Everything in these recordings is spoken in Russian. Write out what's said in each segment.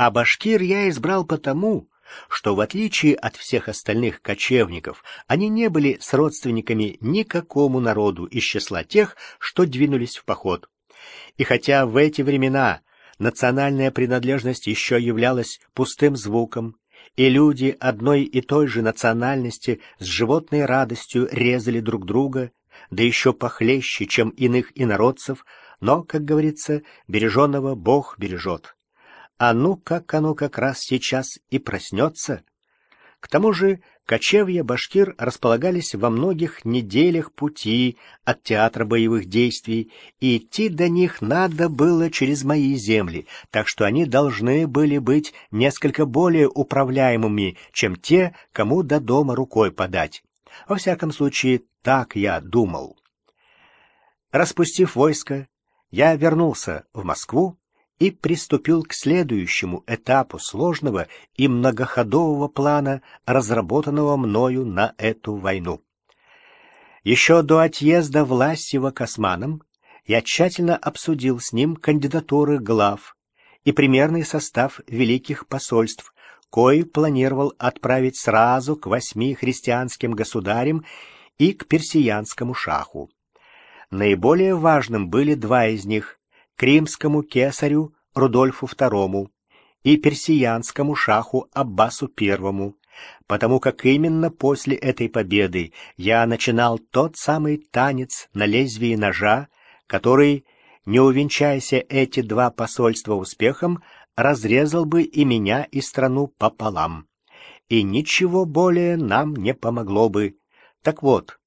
А башкир я избрал потому, что в отличие от всех остальных кочевников, они не были с родственниками никакому народу из числа тех, что двинулись в поход. И хотя в эти времена национальная принадлежность еще являлась пустым звуком, и люди одной и той же национальности с животной радостью резали друг друга, да еще похлеще, чем иных инородцев, но, как говорится, береженного Бог бережет. А ну, как оно как раз сейчас и проснется. К тому же кочевья башкир располагались во многих неделях пути от театра боевых действий, и идти до них надо было через мои земли, так что они должны были быть несколько более управляемыми, чем те, кому до дома рукой подать. Во всяком случае, так я думал. Распустив войско, я вернулся в Москву, и приступил к следующему этапу сложного и многоходового плана, разработанного мною на эту войну. Еще до отъезда Власьева к османам я тщательно обсудил с ним кандидатуры глав и примерный состав великих посольств, кой планировал отправить сразу к восьми христианским государям и к персиянскому шаху. Наиболее важным были два из них кримскому кесарю Рудольфу II и персиянскому шаху Аббасу I, потому как именно после этой победы я начинал тот самый танец на лезвии ножа, который, не увенчаясь эти два посольства успехом, разрезал бы и меня, и страну пополам. И ничего более нам не помогло бы. Так вот,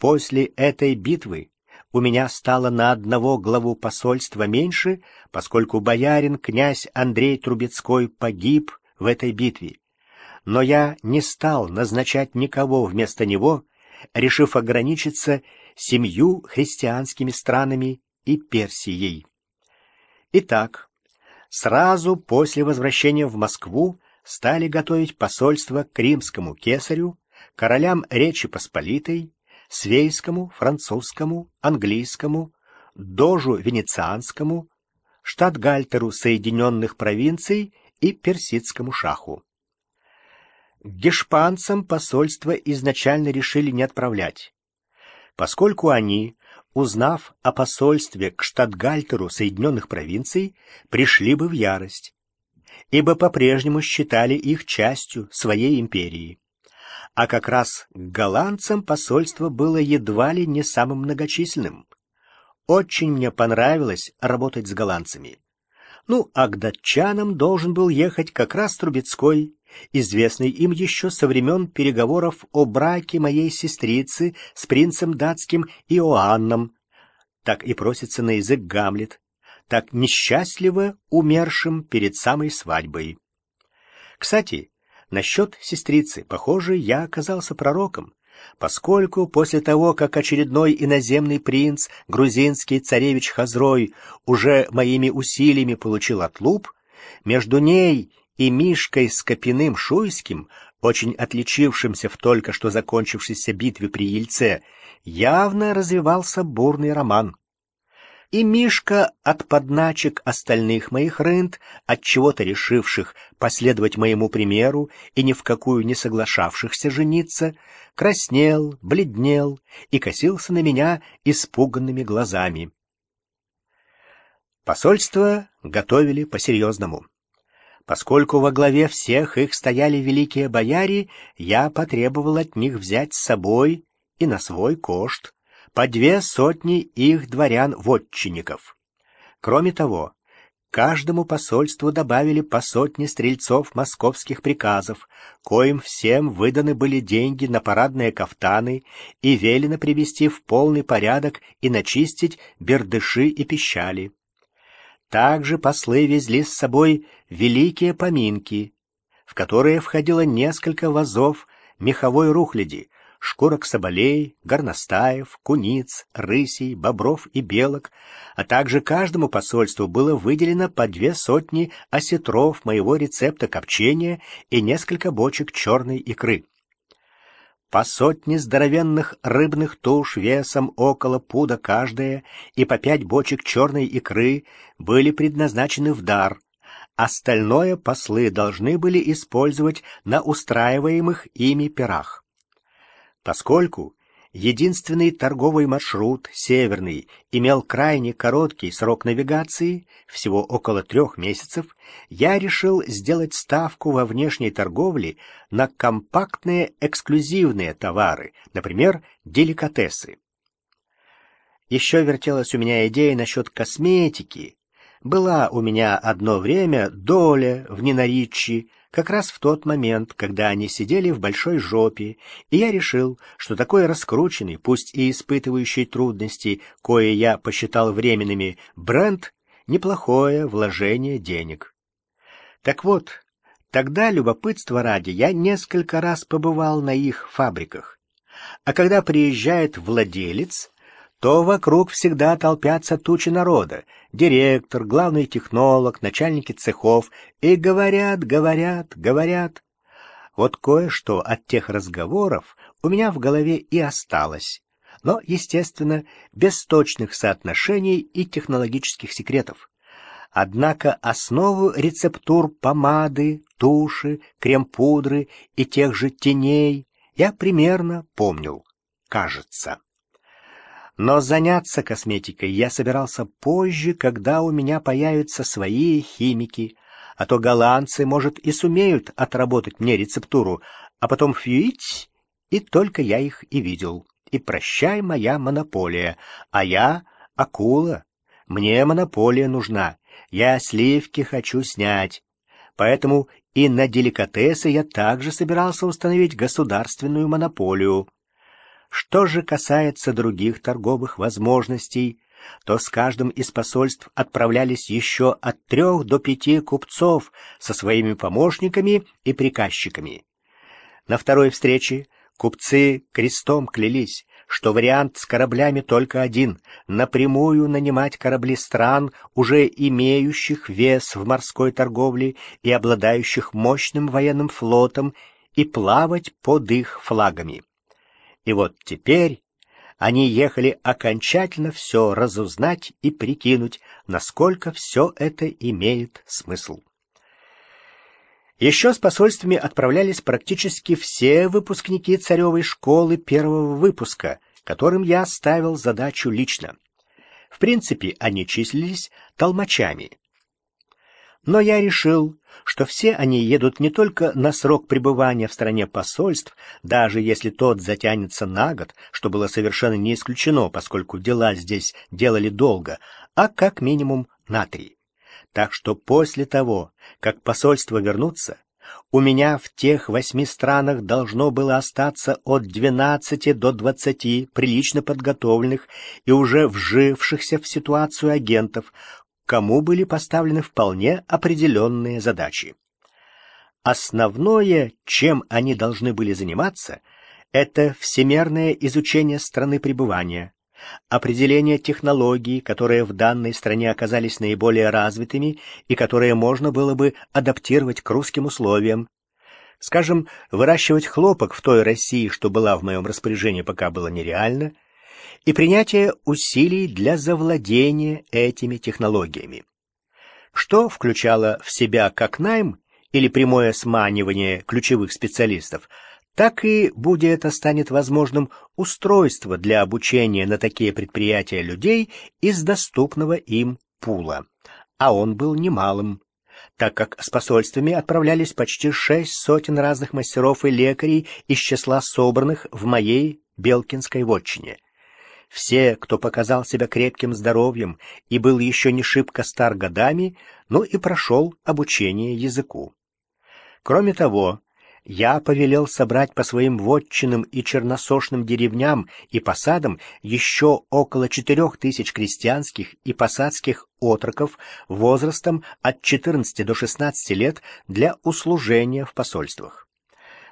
после этой битвы у меня стало на одного главу посольства меньше, поскольку боярин князь Андрей Трубецкой погиб в этой битве. Но я не стал назначать никого вместо него, решив ограничиться семью христианскими странами и Персией. Итак, сразу после возвращения в Москву стали готовить посольство к римскому кесарю, королям Речи Посполитой, свейскому, французскому, английскому, дожу венецианскому, штатгальтеру Соединенных провинций и персидскому шаху. К гешпанцам посольство изначально решили не отправлять, поскольку они, узнав о посольстве к штатгальтеру Соединенных провинций, пришли бы в ярость, ибо по-прежнему считали их частью своей империи а как раз к голландцам посольство было едва ли не самым многочисленным. Очень мне понравилось работать с голландцами. Ну, а к датчанам должен был ехать как раз Трубецкой, известный им еще со времен переговоров о браке моей сестрицы с принцем датским Иоанном. Так и просится на язык Гамлет, так несчастливо умершим перед самой свадьбой. Кстати, Насчет сестрицы, похоже, я оказался пророком, поскольку после того, как очередной иноземный принц, грузинский царевич Хазрой, уже моими усилиями получил отлуп, между ней и Мишкой Скопиным Шуйским, очень отличившимся в только что закончившейся битве при Ельце, явно развивался бурный роман и Мишка от подначек остальных моих рынд, от чего-то решивших последовать моему примеру и ни в какую не соглашавшихся жениться, краснел, бледнел и косился на меня испуганными глазами. Посольство готовили по-серьезному. Поскольку во главе всех их стояли великие бояре, я потребовал от них взять с собой и на свой кошт по две сотни их дворян-вотчинников. Кроме того, каждому посольству добавили по сотне стрельцов московских приказов, коим всем выданы были деньги на парадные кафтаны и велено привести в полный порядок и начистить бердыши и пищали. Также послы везли с собой великие поминки, в которые входило несколько вазов меховой рухляди, шкурок соболей, горностаев, куниц, рысей, бобров и белок, а также каждому посольству было выделено по две сотни осетров моего рецепта копчения и несколько бочек черной икры. По сотне здоровенных рыбных туш весом около пуда каждая и по пять бочек черной икры были предназначены в дар, Остальное послы должны были использовать на устраиваемых ими пирах. Поскольку единственный торговый маршрут, северный, имел крайне короткий срок навигации, всего около трех месяцев, я решил сделать ставку во внешней торговле на компактные эксклюзивные товары, например, деликатесы. Еще вертелась у меня идея насчет косметики, была у меня одно время доля в Нинаричи, как раз в тот момент, когда они сидели в большой жопе, и я решил, что такой раскрученный, пусть и испытывающий трудности, кое я посчитал временными, бренд — неплохое вложение денег. Так вот, тогда, любопытство ради, я несколько раз побывал на их фабриках. А когда приезжает владелец, то вокруг всегда толпятся тучи народа, директор, главный технолог, начальники цехов, и говорят, говорят, говорят. Вот кое-что от тех разговоров у меня в голове и осталось, но, естественно, без точных соотношений и технологических секретов. Однако основу рецептур помады, туши, крем-пудры и тех же теней я примерно помнил, кажется. Но заняться косметикой я собирался позже, когда у меня появятся свои химики, а то голландцы, может, и сумеют отработать мне рецептуру, а потом фьюить, и только я их и видел. И прощай моя монополия, а я — акула. Мне монополия нужна, я сливки хочу снять. Поэтому и на деликатесы я также собирался установить государственную монополию. Что же касается других торговых возможностей, то с каждым из посольств отправлялись еще от трех до пяти купцов со своими помощниками и приказчиками. На второй встрече купцы крестом клялись, что вариант с кораблями только один — напрямую нанимать корабли стран, уже имеющих вес в морской торговле и обладающих мощным военным флотом, и плавать под их флагами. И вот теперь они ехали окончательно все разузнать и прикинуть, насколько все это имеет смысл. Еще с посольствами отправлялись практически все выпускники царевой школы первого выпуска, которым я ставил задачу лично. В принципе, они числились толмачами. Но я решил, что все они едут не только на срок пребывания в стране посольств, даже если тот затянется на год, что было совершенно не исключено, поскольку дела здесь делали долго, а как минимум на три. Так что после того, как посольства вернутся, у меня в тех восьми странах должно было остаться от двенадцати до двадцати прилично подготовленных и уже вжившихся в ситуацию агентов, кому были поставлены вполне определенные задачи. Основное, чем они должны были заниматься, это всемерное изучение страны пребывания, определение технологий, которые в данной стране оказались наиболее развитыми и которые можно было бы адаптировать к русским условиям. Скажем, выращивать хлопок в той России, что была в моем распоряжении, пока было нереально – и принятие усилий для завладения этими технологиями. Что включало в себя как найм или прямое сманивание ключевых специалистов, так и, будь это станет возможным, устройство для обучения на такие предприятия людей из доступного им пула. А он был немалым, так как с посольствами отправлялись почти шесть сотен разных мастеров и лекарей из числа собранных в моей Белкинской вотчине. Все, кто показал себя крепким здоровьем и был еще не шибко стар годами, но и прошел обучение языку. Кроме того, я повелел собрать по своим вотчинам и черносошным деревням и посадам еще около четырех тысяч крестьянских и посадских отроков возрастом от 14 до 16 лет для услужения в посольствах.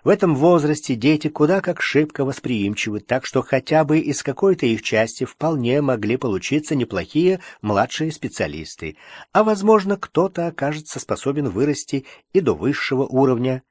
В этом возрасте дети куда как шибко восприимчивы, так что хотя бы из какой-то их части вполне могли получиться неплохие младшие специалисты, а, возможно, кто-то окажется способен вырасти и до высшего уровня.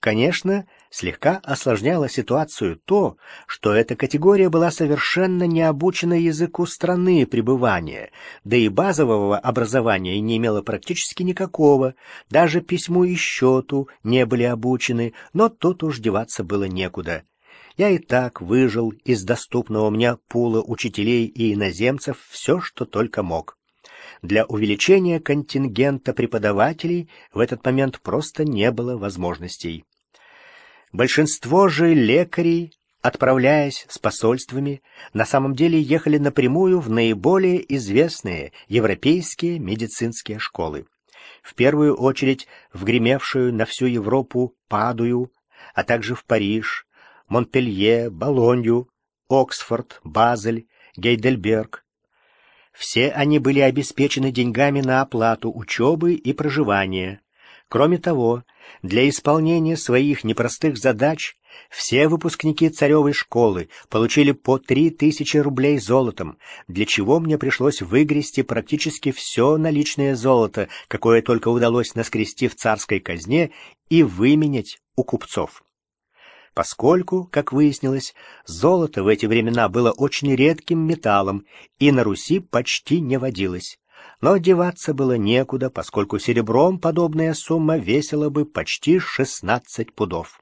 Конечно, Слегка осложняло ситуацию то, что эта категория была совершенно не обучена языку страны пребывания, да и базового образования не имела практически никакого, даже письму и счету не были обучены, но тут уж деваться было некуда. Я и так выжил из доступного мне пула учителей и иноземцев все, что только мог. Для увеличения контингента преподавателей в этот момент просто не было возможностей. Большинство же лекарей, отправляясь с посольствами, на самом деле ехали напрямую в наиболее известные европейские медицинские школы. В первую очередь в гремевшую на всю Европу Падую, а также в Париж, Монпелье, Болонью, Оксфорд, Базель, Гейдельберг. Все они были обеспечены деньгами на оплату учебы и проживания. Кроме того, для исполнения своих непростых задач все выпускники царевой школы получили по три тысячи рублей золотом, для чего мне пришлось выгрести практически все наличное золото, какое только удалось наскрести в царской казне, и выменять у купцов. Поскольку, как выяснилось, золото в эти времена было очень редким металлом и на Руси почти не водилось, но деваться было некуда, поскольку серебром подобная сумма весила бы почти шестнадцать пудов.